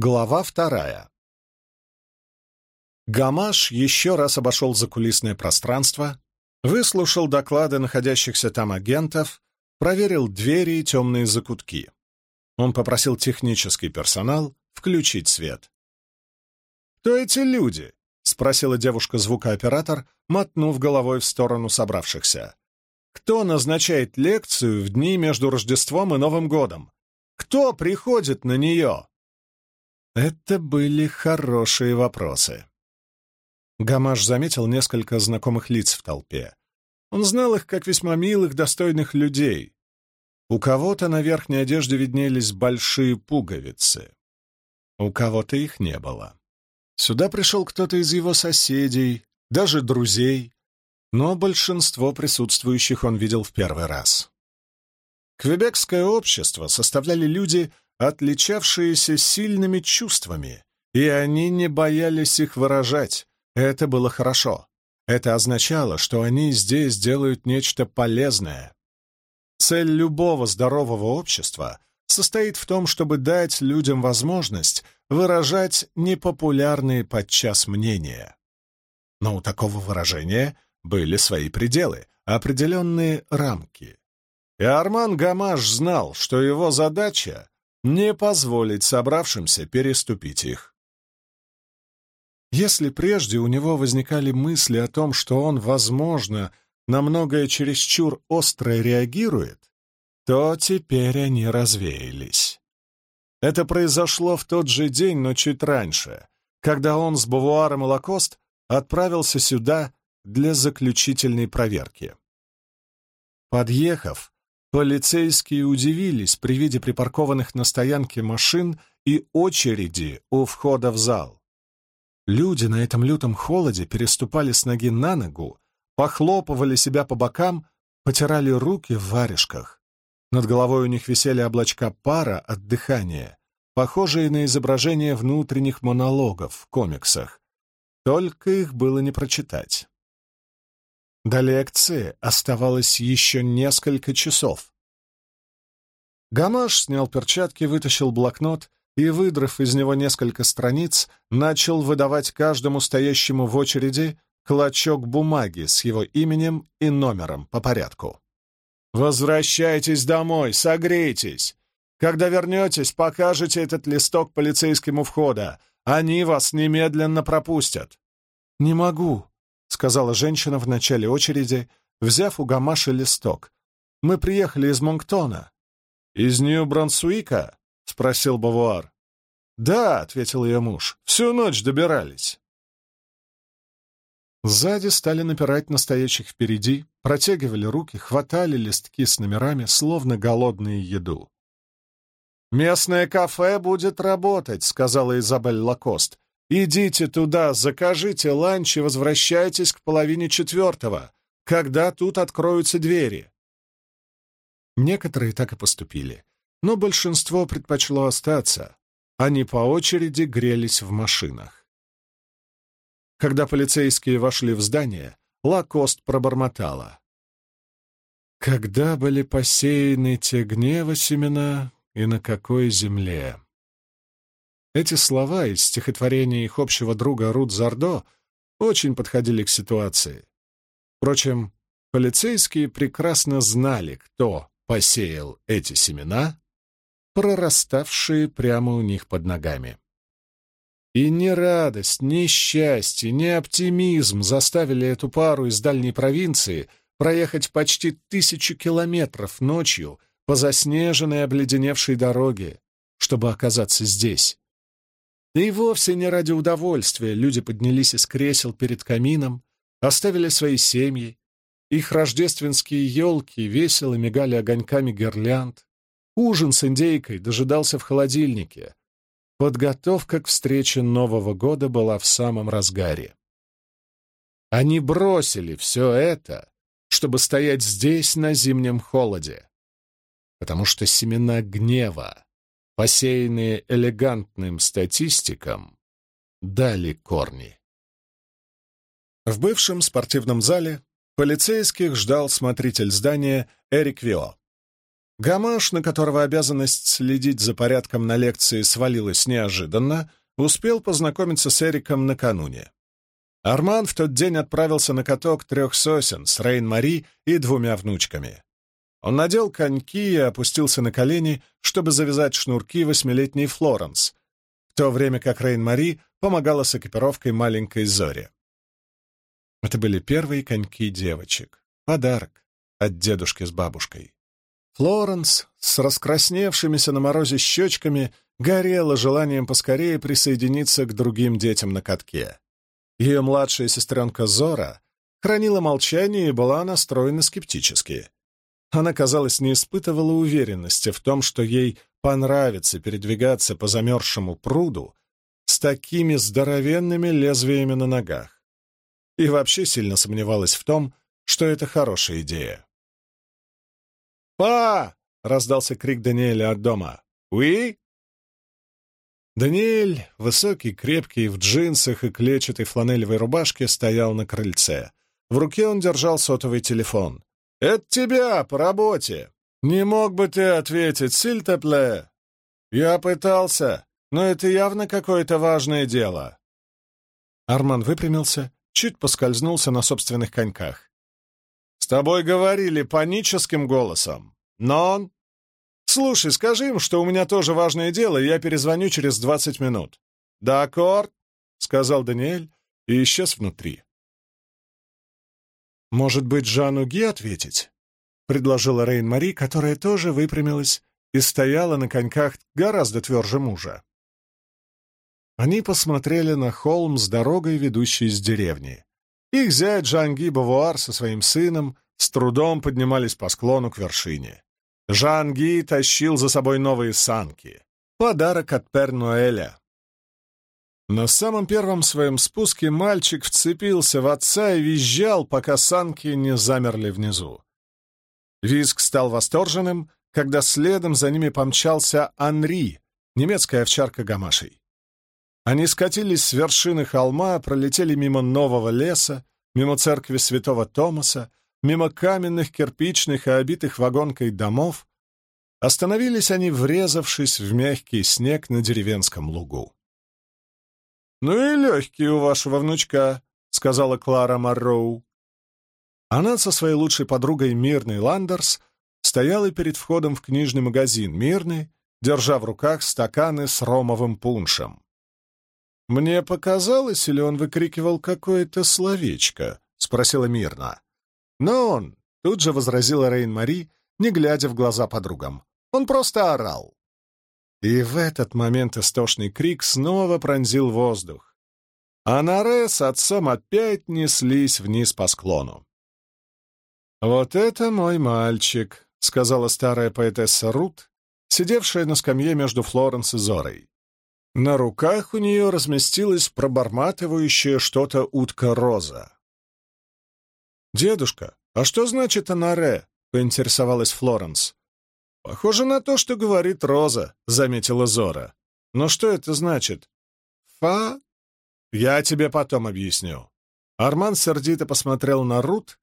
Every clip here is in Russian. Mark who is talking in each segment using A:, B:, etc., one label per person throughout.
A: Глава вторая. Гамаш еще раз обошел закулисное пространство, выслушал доклады находящихся там агентов, проверил двери и темные закутки. Он попросил технический персонал включить свет. «Кто эти люди?» — спросила девушка-звукооператор, мотнув головой в сторону собравшихся. «Кто назначает лекцию в дни между Рождеством и Новым годом? Кто приходит на нее?» Это были хорошие вопросы. Гамаш заметил несколько знакомых лиц в толпе. Он знал их как весьма милых, достойных людей. У кого-то на верхней одежде виднелись большие пуговицы. У кого-то их не было. Сюда пришел кто-то из его соседей, даже друзей, но большинство присутствующих он видел в первый раз. Квебекское общество составляли люди, отличавшиеся сильными чувствами, и они не боялись их выражать. Это было хорошо. Это означало, что они здесь делают нечто полезное. Цель любого здорового общества состоит в том, чтобы дать людям возможность выражать непопулярные подчас мнения. Но у такого выражения были свои пределы, определенные рамки. И Арман Гамаш знал, что его задача не позволить собравшимся переступить их. Если прежде у него возникали мысли о том, что он, возможно, на многое чересчур остро реагирует, то теперь они развеялись. Это произошло в тот же день, но чуть раньше, когда он с Бавуаром и Лакост отправился сюда для заключительной проверки. Подъехав, Полицейские удивились при виде припаркованных на стоянке машин и очереди у входа в зал. Люди на этом лютом холоде переступали с ноги на ногу, похлопывали себя по бокам, потирали руки в варежках. Над головой у них висели облачка пара от дыхания, похожие на изображения внутренних монологов в комиксах. Только их было не прочитать. До лекции оставалось еще несколько часов. Гамаш снял перчатки, вытащил блокнот и, выдрав из него несколько страниц, начал выдавать каждому стоящему в очереди клочок бумаги с его именем и номером по порядку. «Возвращайтесь домой, согрейтесь. Когда вернетесь, покажете этот листок полицейскому входа. Они вас немедленно пропустят». «Не могу», — сказала женщина в начале очереди, взяв у Гамаша листок. «Мы приехали из Монктона». «Из Нью-Брансуика?» — спросил Бавуар. «Да», — ответил ее муж, — «всю ночь добирались». Сзади стали напирать на стоящих впереди, протягивали руки, хватали листки с номерами, словно голодные еду. «Местное кафе будет работать», — сказала Изабель Лакост. Идите туда, закажите ланч и возвращайтесь к половине четвертого, когда тут откроются двери. Некоторые так и поступили, но большинство предпочло остаться. Они по очереди грелись в машинах. Когда полицейские вошли в здание, Лакост пробормотала. Когда были посеяны те гнева семена и на какой земле? Эти слова из стихотворения их общего друга Рут Зардо очень подходили к ситуации. Впрочем, полицейские прекрасно знали, кто посеял эти семена, прораставшие прямо у них под ногами. И ни радость, ни счастье, ни оптимизм заставили эту пару из дальней провинции проехать почти тысячу километров ночью по заснеженной обледеневшей дороге, чтобы оказаться здесь, и вовсе не ради удовольствия люди поднялись из кресел перед камином, оставили свои семьи, их рождественские елки весело мигали огоньками гирлянд, ужин с индейкой дожидался в холодильнике. Подготовка к встрече Нового года была в самом разгаре. Они бросили все это, чтобы стоять здесь на зимнем холоде, потому что семена гнева, посеянные элегантным статистиком, дали корни. В бывшем спортивном зале полицейских ждал смотритель здания Эрик Вио. Гамаш, на которого обязанность следить за порядком на лекции свалилась неожиданно, успел познакомиться с Эриком накануне. Арман в тот день отправился на каток трех сосен с Рейн-Мари и двумя внучками. Он надел коньки и опустился на колени, чтобы завязать шнурки восьмилетней Флоренс, в то время как Рейн-Мари помогала с экипировкой маленькой Зори. Это были первые коньки девочек. Подарок от дедушки с бабушкой. Флоренс с раскрасневшимися на морозе щечками горела желанием поскорее присоединиться к другим детям на катке. Ее младшая сестренка Зора хранила молчание и была настроена скептически. Она, казалось, не испытывала уверенности в том, что ей понравится передвигаться по замерзшему пруду с такими здоровенными лезвиями на ногах. И вообще сильно сомневалась в том, что это хорошая идея. «Па!» — раздался крик Даниэля от дома. «Уи?» Даниэль, высокий, крепкий, в джинсах и клетчатой фланелевой рубашке, стоял на крыльце. В руке он держал сотовый телефон. «Это тебя, по работе!» «Не мог бы ты ответить, Сильтепле?» «Я пытался, но это явно какое-то важное дело». Арман выпрямился, чуть поскользнулся на собственных коньках. «С тобой говорили паническим голосом. Но...» «Слушай, скажи им, что у меня тоже важное дело, и я перезвоню через двадцать минут». «Да, аккорд», — сказал Даниэль и исчез внутри. «Может быть, Жанну Ги ответить?» — предложила Рейн-Мари, которая тоже выпрямилась и стояла на коньках гораздо тверже мужа. Они посмотрели на холм с дорогой, ведущей из деревни. Их зять Жанги Бавуар со своим сыном с трудом поднимались по склону к вершине. Жанги тащил за собой новые санки. Подарок от Пернуэля. На самом первом своем спуске мальчик вцепился в отца и визжал, пока санки не замерли внизу. Визг стал восторженным, когда следом за ними помчался Анри, немецкая овчарка гамашей. Они скатились с вершины холма, пролетели мимо нового леса, мимо церкви святого Томаса, мимо каменных, кирпичных и обитых вагонкой домов. Остановились они, врезавшись в мягкий снег на деревенском лугу. «Ну и легкий у вашего внучка», — сказала Клара Марроу. Она со своей лучшей подругой Мирной Ландерс стояла перед входом в книжный магазин Мирный, держа в руках стаканы с ромовым пуншем. «Мне показалось, или он выкрикивал какое-то словечко?» — спросила Мирна. «Но он», — тут же возразила Рейн-Мари, не глядя в глаза подругам. «Он просто орал». И в этот момент истошный крик снова пронзил воздух. А Наре с отцом опять неслись вниз по склону. «Вот это мой мальчик», — сказала старая поэтесса Рут, сидевшая на скамье между Флоренс и Зорой. На руках у нее разместилась проборматывающая что-то утка Роза. «Дедушка, а что значит анаре?» — поинтересовалась Флоренс. «Похоже на то, что говорит Роза», — заметила Зора. «Но что это значит?» «Фа?» «Я тебе потом объясню». Арман сердито посмотрел на Рут,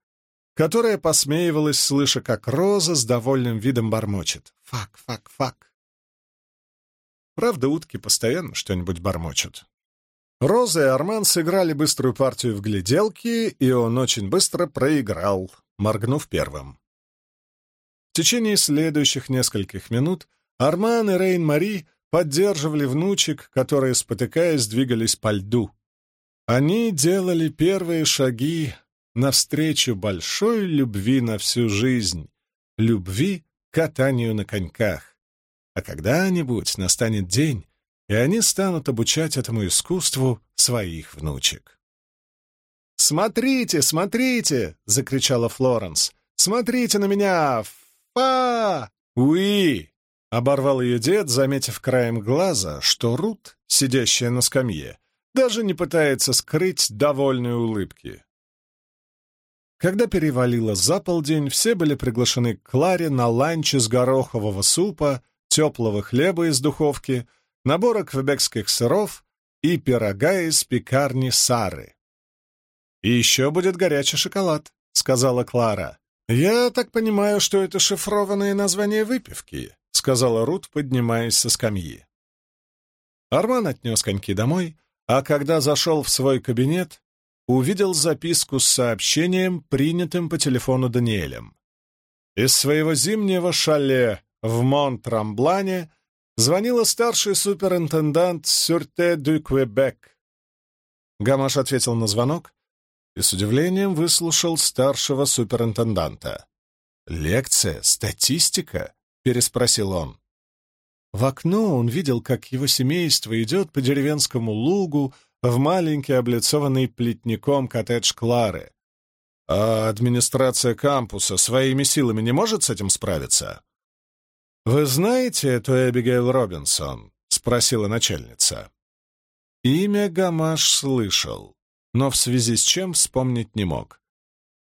A: которая посмеивалась, слыша, как Роза с довольным видом бормочет. «Фак, фак, фак». Правда, утки постоянно что-нибудь бормочут. Роза и Арман сыграли быструю партию в гляделки, и он очень быстро проиграл, моргнув первым. В течение следующих нескольких минут Арман и Рейн-Мари поддерживали внучек, которые, спотыкаясь, двигались по льду. Они делали первые шаги навстречу большой любви на всю жизнь, любви к катанию на коньках. А когда-нибудь настанет день, и они станут обучать этому искусству своих внучек. «Смотрите, смотрите!» — закричала Флоренс. «Смотрите на меня! «Па! Уи!» — оборвал ее дед, заметив краем глаза, что Рут, сидящая на скамье, даже не пытается скрыть довольной улыбки. Когда перевалило за полдень, все были приглашены к Кларе на ланч из горохового супа, теплого хлеба из духовки, набора квебекских сыров и пирога из пекарни Сары. «И еще будет горячий шоколад», — сказала Клара. «Я так понимаю, что это шифрованное название выпивки», — сказала Рут, поднимаясь со скамьи. Арман отнес коньки домой, а когда зашел в свой кабинет, увидел записку с сообщением, принятым по телефону Даниэлем. Из своего зимнего шале в Монтрамблане звонила старший суперинтендант Сюрте дю Квебек. Гамаш ответил на звонок и с удивлением выслушал старшего суперинтенданта. «Лекция? Статистика?» — переспросил он. В окно он видел, как его семейство идет по деревенскому лугу в маленький облицованный плетником коттедж Клары. А администрация кампуса своими силами не может с этим справиться? «Вы знаете эту Эбигейл Робинсон?» — спросила начальница. Имя Гамаш слышал, но в связи с чем вспомнить не мог.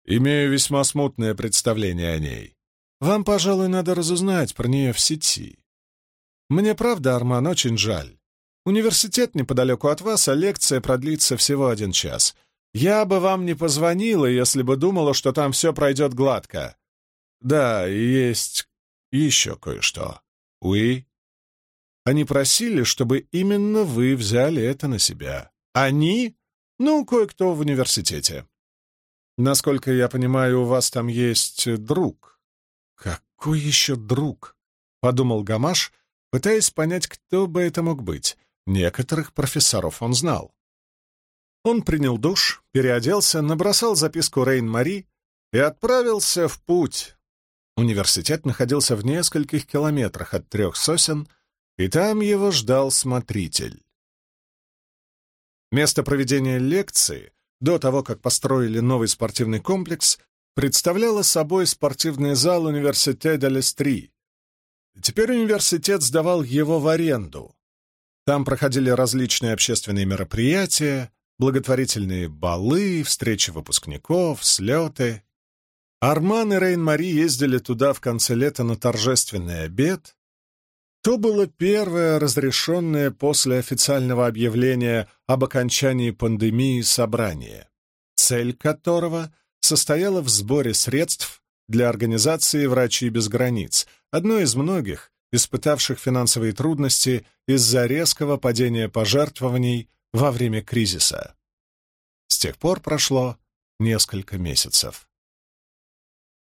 A: Имею весьма смутное представление о ней. Вам, пожалуй, надо разузнать про нее в сети. Мне правда, Арман, очень жаль. Университет неподалеку от вас, а лекция продлится всего один час. Я бы вам не позвонила, если бы думала, что там все пройдет гладко. Да, есть еще кое-что. Уи? Они просили, чтобы именно вы взяли это на себя. Они? Ну, кое-кто в университете. Насколько я понимаю, у вас там есть друг. Какой еще друг? Подумал Гамаш — пытаясь понять, кто бы это мог быть. Некоторых профессоров он знал. Он принял душ, переоделся, набросал записку Рейн-Мари и отправился в путь. Университет находился в нескольких километрах от трех сосен, и там его ждал смотритель. Место проведения лекции, до того, как построили новый спортивный комплекс, представляло собой спортивный зал Университета Лестри, Теперь университет сдавал его в аренду. Там проходили различные общественные мероприятия, благотворительные балы, встречи выпускников, слеты. Арман и Рейн-Мари ездили туда в конце лета на торжественный обед. То было первое разрешенное после официального объявления об окончании пандемии собрание, цель которого состояла в сборе средств для организации «Врачи без границ», одной из многих, испытавших финансовые трудности из-за резкого падения пожертвований во время кризиса. С тех пор прошло несколько месяцев.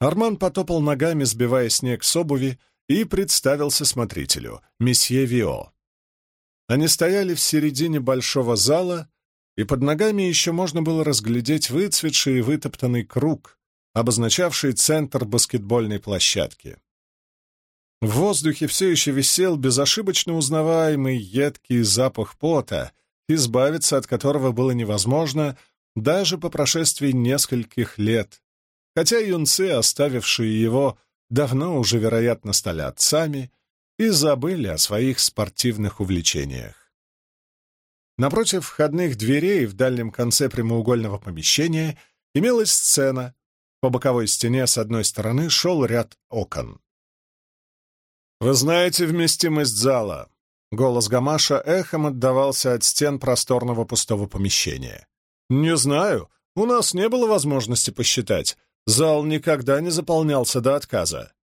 A: Арман потопал ногами, сбивая снег с обуви, и представился смотрителю, месье Вио. Они стояли в середине большого зала, и под ногами еще можно было разглядеть выцветший и вытоптанный круг, обозначавший центр баскетбольной площадки. В воздухе все еще висел безошибочно узнаваемый едкий запах пота, избавиться от которого было невозможно даже по прошествии нескольких лет, хотя юнцы, оставившие его, давно уже, вероятно, стали отцами и забыли о своих спортивных увлечениях. Напротив входных дверей в дальнем конце прямоугольного помещения имелась сцена. По боковой стене с одной стороны шел ряд окон. «Вы знаете вместимость зала?» Голос Гамаша эхом отдавался от стен просторного пустого помещения. «Не знаю. У нас не было возможности посчитать. Зал никогда не заполнялся до отказа.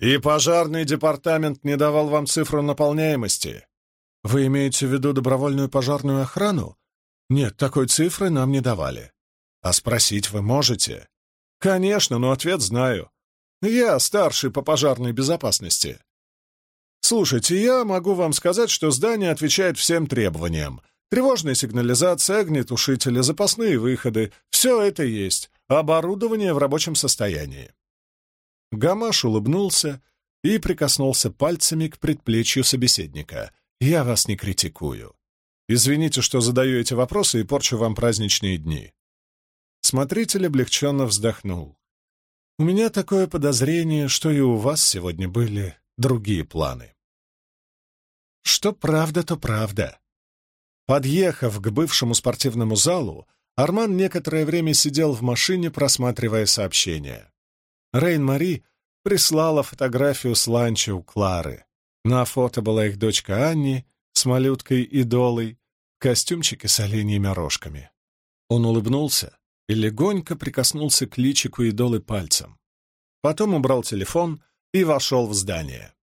A: И пожарный департамент не давал вам цифру наполняемости. Вы имеете в виду добровольную пожарную охрану? Нет, такой цифры нам не давали. А спросить вы можете? Конечно, но ответ знаю. Я старший по пожарной безопасности. Слушайте, я могу вам сказать, что здание отвечает всем требованиям. Тревожная сигнализация, огнетушители, запасные выходы — все это есть. Оборудование в рабочем состоянии. Гамаш улыбнулся и прикоснулся пальцами к предплечью собеседника. «Я вас не критикую. Извините, что задаю эти вопросы и порчу вам праздничные дни». Смотритель облегченно вздохнул. «У меня такое подозрение, что и у вас сегодня были другие планы. Что правда, то правда. Подъехав к бывшему спортивному залу, Арман некоторое время сидел в машине, просматривая сообщения. Рейн-Мари прислала фотографию с ланча у Клары. На фото была их дочка Анни с малюткой Идолой в костюмчике с оленьими рожками. Он улыбнулся и легонько прикоснулся к личику Идолы пальцем. потом убрал телефон и вошел в здание.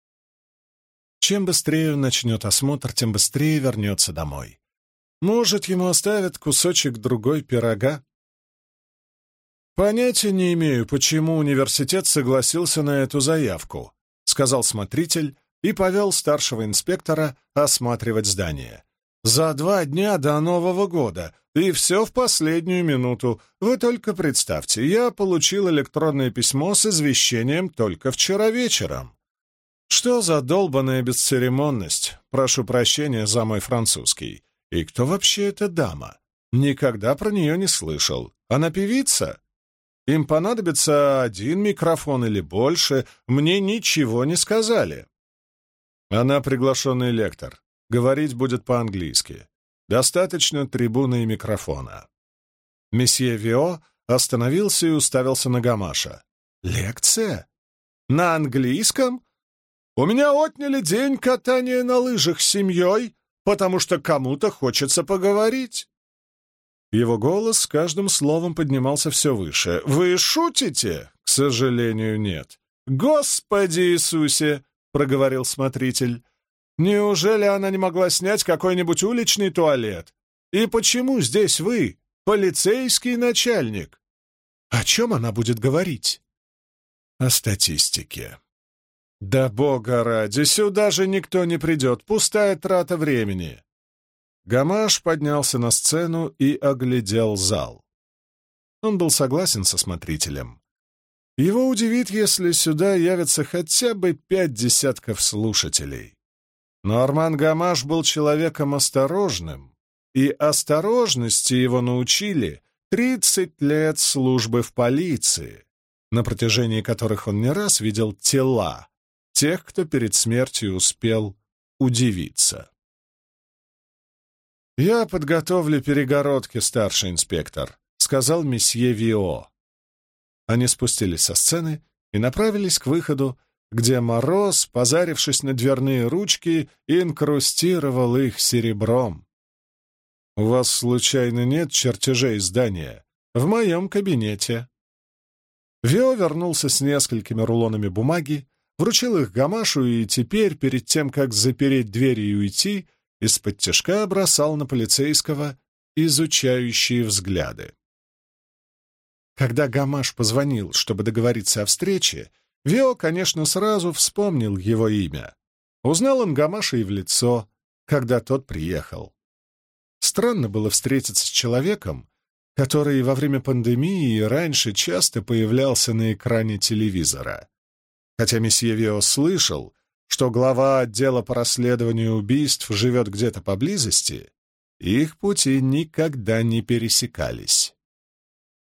A: Чем быстрее начнет осмотр, тем быстрее вернется домой. Может, ему оставят кусочек другой пирога? «Понятия не имею, почему университет согласился на эту заявку», — сказал смотритель и повел старшего инспектора осматривать здание. «За два дня до Нового года, и все в последнюю минуту. Вы только представьте, я получил электронное письмо с извещением только вчера вечером. Что за долбанная бесцеремонность? Прошу прощения за мой французский. И кто вообще эта дама? Никогда про нее не слышал. Она певица?» Им понадобится один микрофон или больше, мне ничего не сказали. Она приглашенный лектор. Говорить будет по-английски. Достаточно трибуны и микрофона. Месье Вио остановился и уставился на Гамаша. «Лекция? На английском? У меня отняли день катания на лыжах с семьей, потому что кому-то хочется поговорить. Его голос с каждым словом поднимался все выше. «Вы шутите?» «К сожалению, нет». «Господи Иисусе!» — проговорил смотритель. «Неужели она не могла снять какой-нибудь уличный туалет? И почему здесь вы, полицейский начальник?» «О чем она будет говорить?» «О статистике». «Да бога ради, сюда же никто не придет, пустая трата времени». Гамаш поднялся на сцену и оглядел зал. Он был согласен со смотрителем. Его удивит, если сюда явятся хотя бы пять десятков слушателей. Но Арман Гамаш был человеком осторожным, и осторожности его научили тридцать лет службы в полиции, на протяжении которых он не раз видел тела тех, кто перед смертью успел удивиться. «Я подготовлю перегородки, старший инспектор», — сказал месье Вио. Они спустились со сцены и направились к выходу, где Мороз, позарившись на дверные ручки, инкрустировал их серебром. «У вас, случайно, нет чертежей здания? В моем кабинете». Вио вернулся с несколькими рулонами бумаги, вручил их Гамашу и теперь, перед тем, как запереть двери и уйти, из-под тяжка бросал на полицейского изучающие взгляды. Когда Гамаш позвонил, чтобы договориться о встрече, Вио, конечно, сразу вспомнил его имя. Узнал он Гамаша и в лицо, когда тот приехал. Странно было встретиться с человеком, который во время пандемии и раньше часто появлялся на экране телевизора. Хотя месье Вио слышал, что глава отдела по расследованию убийств живет где-то поблизости, их пути никогда не пересекались.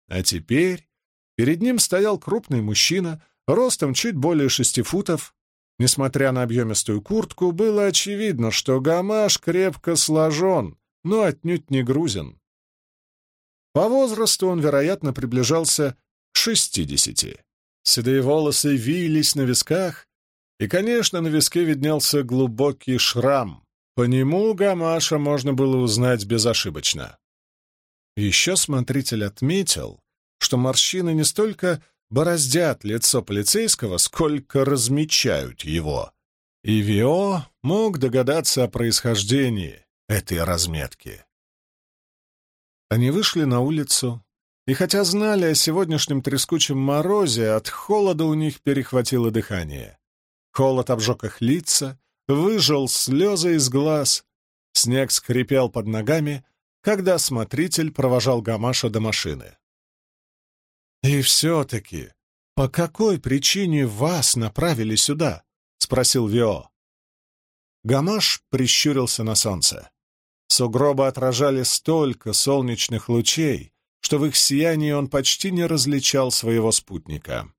A: А теперь перед ним стоял крупный мужчина, ростом чуть более шести футов. Несмотря на объемистую куртку, было очевидно, что гамаш крепко сложен, но отнюдь не грузен. По возрасту он, вероятно, приближался к шестидесяти. Седые волосы вились на висках, и, конечно, на виске виднелся глубокий шрам. По нему Гамаша можно было узнать безошибочно. Еще смотритель отметил, что морщины не столько бороздят лицо полицейского, сколько размечают его. И Вио мог догадаться о происхождении этой разметки. Они вышли на улицу, и хотя знали о сегодняшнем трескучем морозе, от холода у них перехватило дыхание. Холод обжег их лица, выжил слезы из глаз. Снег скрипел под ногами, когда смотритель провожал Гамаша до машины. «И все-таки, по какой причине вас направили сюда?» — спросил Вио. Гамаш прищурился на солнце. Сугробы отражали столько солнечных лучей, что в их сиянии он почти не различал своего спутника.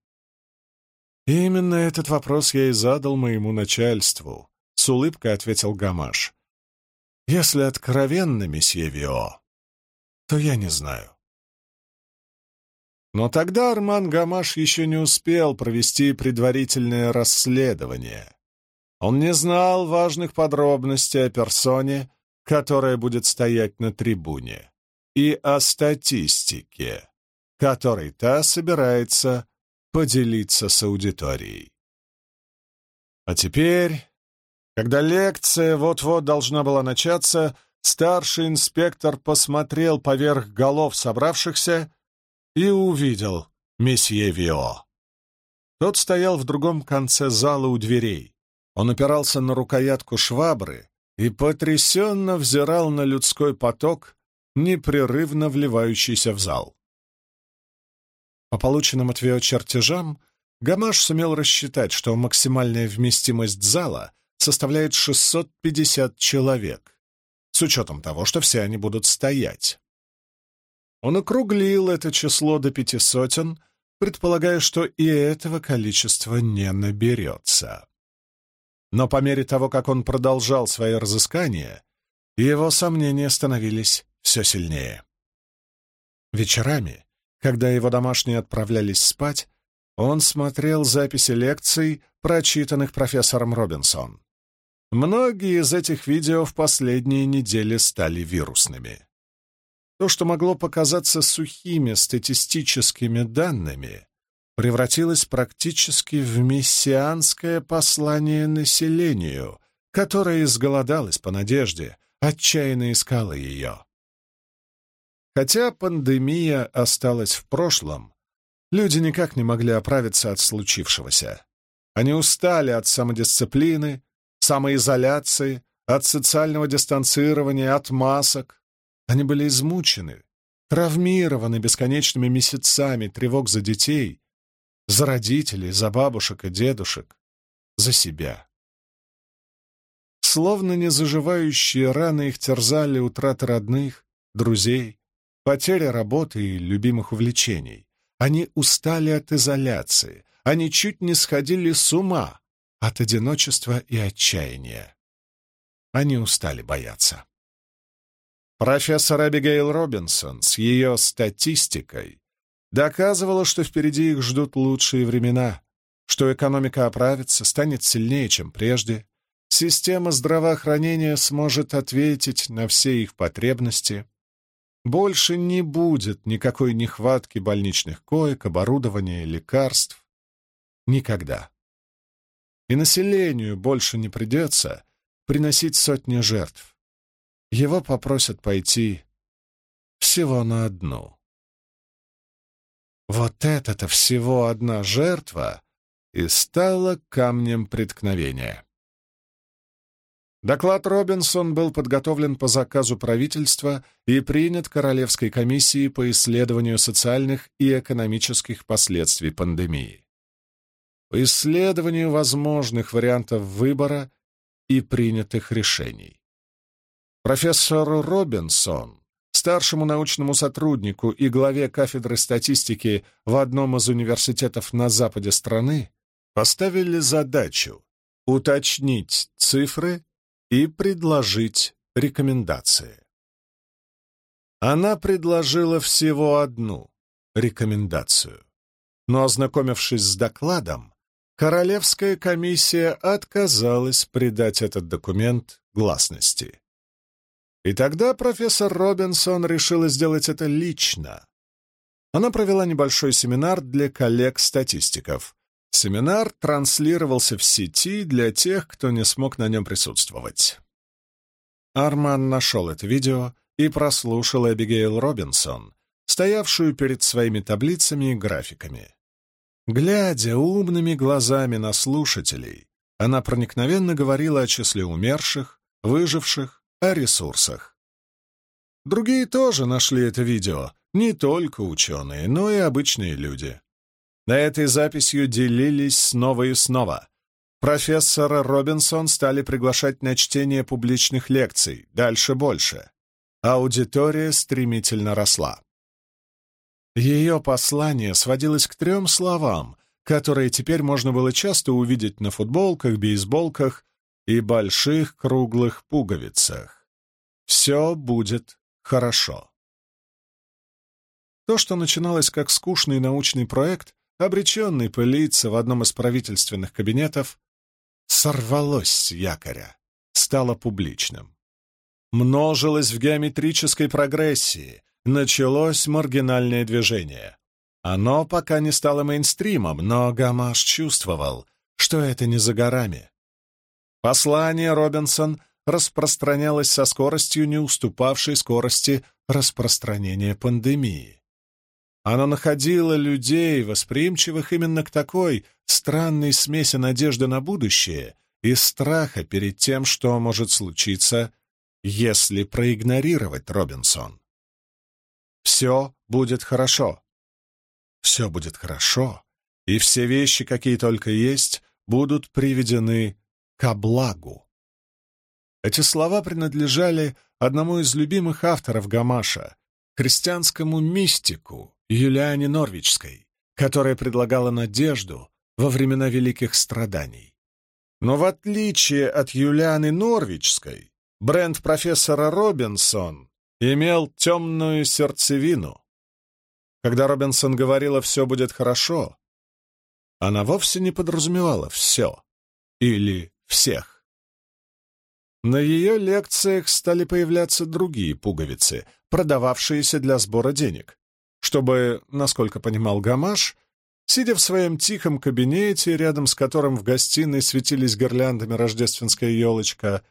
A: И именно этот вопрос я и задал моему начальству, — с улыбкой ответил Гамаш. Если откровенно, месье Вио, то я не знаю. Но тогда Арман Гамаш еще не успел провести предварительное расследование. Он не знал важных подробностей о персоне, которая будет стоять на трибуне, и о статистике, которой та собирается поделиться с аудиторией. А теперь, когда лекция вот-вот должна была начаться, старший инспектор посмотрел поверх голов собравшихся и увидел месье Вио. Тот стоял в другом конце зала у дверей. Он опирался на рукоятку швабры и потрясенно взирал на людской поток, непрерывно вливающийся в зал. По полученным от Вио чертежам, Гамаш сумел рассчитать, что максимальная вместимость зала составляет 650 человек, с учетом того, что все они будут стоять. Он округлил это число до пяти сотен, предполагая, что и этого количества не наберется. Но по мере того, как он продолжал свои разыскания, его сомнения становились все сильнее. Вечерами, когда его домашние отправлялись спать, он смотрел записи лекций, прочитанных профессором Робинсон. Многие из этих видео в последние недели стали вирусными. То, что могло показаться сухими статистическими данными, превратилось практически в мессианское послание населению, которое изголодалось по надежде, отчаянно искало ее. Хотя пандемия осталась в прошлом, люди никак не могли оправиться от случившегося. Они устали от самодисциплины, самоизоляции, от социального дистанцирования, от масок, они были измучены, травмированы бесконечными месяцами тревог за детей, за родителей, за бабушек и дедушек, за себя. Словно незаживающие раны их терзали утраты родных, друзей, потеря работы и любимых увлечений. Они устали от изоляции, они чуть не сходили с ума от одиночества и отчаяния. Они устали бояться. Профессор Абигейл Робинсон с ее статистикой доказывала, что впереди их ждут лучшие времена, что экономика оправится, станет сильнее, чем прежде, система здравоохранения сможет ответить на все их потребности, больше не будет никакой нехватки больничных коек, оборудования, лекарств. Никогда. И населению больше не придется приносить сотни жертв его попросят пойти всего на одну. Вот это-то всего одна жертва и стала камнем преткновения. Доклад Робинсон был подготовлен по заказу правительства и принят Королевской комиссией по исследованию социальных и экономических последствий пандемии. По исследованию возможных вариантов выбора и принятых решений. Профессору Робинсон, старшему научному сотруднику и главе кафедры статистики в одном из университетов на западе страны, поставили задачу уточнить цифры и предложить рекомендации. Она предложила всего одну рекомендацию, но, ознакомившись с докладом, Королевская комиссия отказалась придать этот документ гласности. И тогда профессор Робинсон решила сделать это лично. Она провела небольшой семинар для коллег-статистиков. Семинар транслировался в сети для тех, кто не смог на нем присутствовать. Арман нашел это видео и прослушал Эбигейл Робинсон, стоявшую перед своими таблицами и графиками. Глядя умными глазами на слушателей, она проникновенно говорила о числе умерших, выживших, о ресурсах. Другие тоже нашли это видео, не только ученые, но и обычные люди. На этой записью делились снова и снова. Профессора Робинсон стали приглашать на чтение публичных лекций, дальше больше. Аудитория стремительно росла. Ее послание сводилось к трем словам, которые теперь можно было часто увидеть на футболках, бейсболках и больших круглых пуговицах. Все будет хорошо. То, что начиналось как скучный научный проект, обреченный пылиться в одном из правительственных кабинетов, сорвалось с якоря, стало публичным. Множилось в геометрической прогрессии, началось маргинальное движение. Оно пока не стало мейнстримом, но Гамаш чувствовал, что это не за горами. Послание Робинсон распространялось со скоростью, не уступавшей скорости распространения пандемии. Оно находило людей, восприимчивых именно к такой странной смеси надежды на будущее и страха перед тем, что может случиться, если проигнорировать Робинсон. Все будет хорошо. Все будет хорошо, и все вещи, какие только есть, будут приведены ко благу. Эти слова принадлежали одному из любимых авторов Гамаша, христианскому мистику Юлиане Норвичской, которая предлагала надежду во времена великих страданий. Но в отличие от Юлианы Норвичской, бренд профессора Робинсон имел темную сердцевину. Когда Робинсон говорила «все будет хорошо», она вовсе не подразумевала «все» или «всех». На ее лекциях стали появляться другие пуговицы, продававшиеся для сбора денег, чтобы, насколько понимал Гамаш, сидя в своем тихом кабинете, рядом с которым в гостиной светились гирляндами рождественская елочка,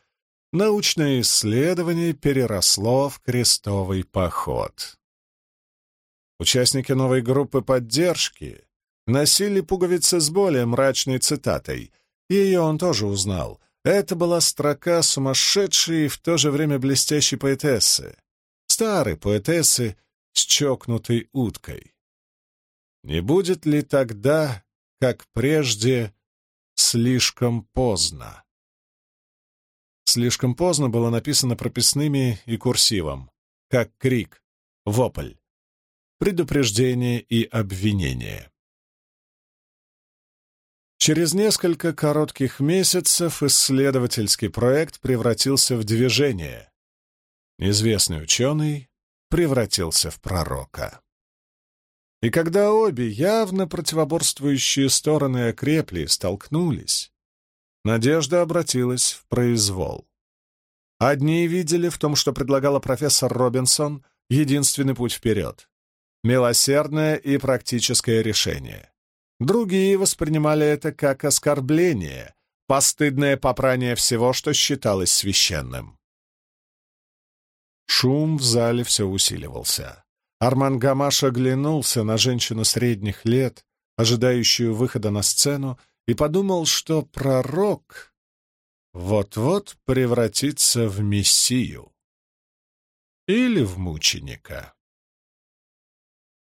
A: научное исследование переросло в крестовый поход. Участники новой группы поддержки носили пуговицы с более мрачной цитатой, ее он тоже узнал. Это была строка сумасшедшей и в то же время блестящей поэтессы, старой поэтессы с чокнутой уткой. Не будет ли тогда, как прежде, слишком поздно? Слишком поздно было написано прописными и курсивом, как крик, вопль, предупреждение и обвинение. Через несколько коротких месяцев исследовательский проект превратился в движение. Неизвестный ученый превратился в пророка. И когда обе явно противоборствующие стороны окрепли и столкнулись, надежда обратилась в произвол. Одни видели в том, что предлагала профессор Робинсон, единственный путь вперед — милосердное и практическое решение. Другие воспринимали это как оскорбление, постыдное попрание всего, что считалось священным. Шум в зале все усиливался. Арман Гамаш оглянулся на женщину средних лет, ожидающую выхода на сцену, и подумал, что пророк вот-вот превратится в мессию или в мученика.